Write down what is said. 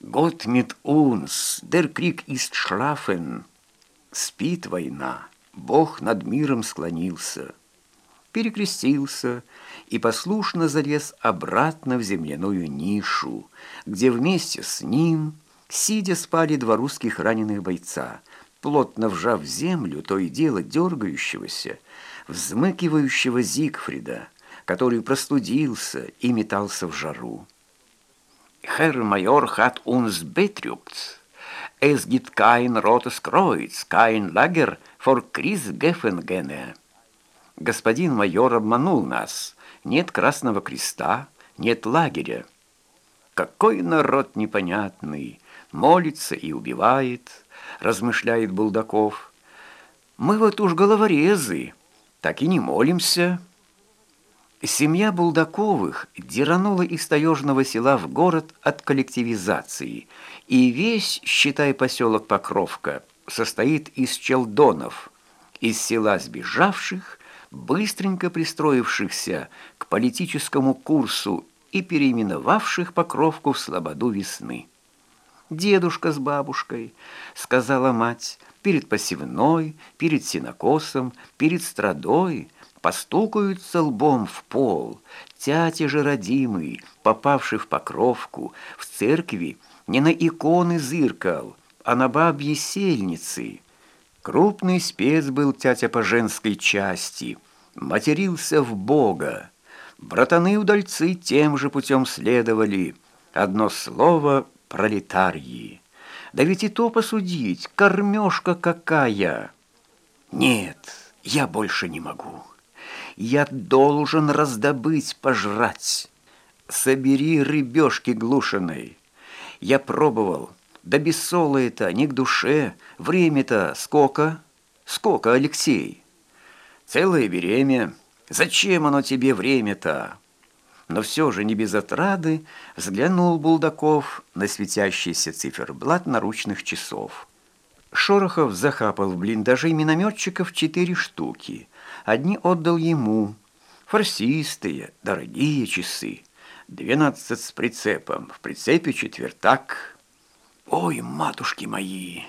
Гott mit uns, der Krieg ist schlafen. Спит война, Бог над миром склонился, перекрестился и послушно залез обратно в земляную нишу, где вместе с ним, сидя, спали два русских раненых бойца, плотно вжав в землю то и дело дергающегося, взмыкивающего Зигфрида, который простудился и метался в жару. «Herr Major hat uns betrügt. Es gibt kein rotes Kreuz, kein Lager vor Kriegsgefangene». Господин майор обманул нас. Нет Красного Креста, нет лагеря. Какой народ непонятный, молится и убивает, размышляет Булдаков. Мы вот уж головорезы, так и не молимся». Семья Булдаковых диранула из таежного села в город от коллективизации, и весь, считай, поселок Покровка, состоит из челдонов, из села сбежавших, быстренько пристроившихся к политическому курсу и переименовавших Покровку в Слободу весны. «Дедушка с бабушкой», — сказала мать, — «перед посевной, перед синокосом, перед страдой», постукаются лбом в пол. Тятя же родимый, попавший в покровку, в церкви не на иконы зыркал, а на бабьи сельницы. Крупный спец был тятя по женской части, матерился в Бога. Братаны-удальцы тем же путем следовали. Одно слово — пролетарии. Да ведь и то посудить, кормежка какая! Нет, я больше не могу». Я должен раздобыть пожрать. Собери рыбешки глушеной. Я пробовал. Да это, не к душе. Время-то сколько? Сколько, Алексей? Целое время. Зачем оно тебе время-то? Но все же не без отрады взглянул Булдаков на светящийся циферблат наручных часов. Шорохов захапал в блиндаже минометчиков четыре штуки – Одни отдал ему. Фарсистые, дорогие часы. Двенадцать с прицепом. В прицепе четвертак. Ой, матушки мои!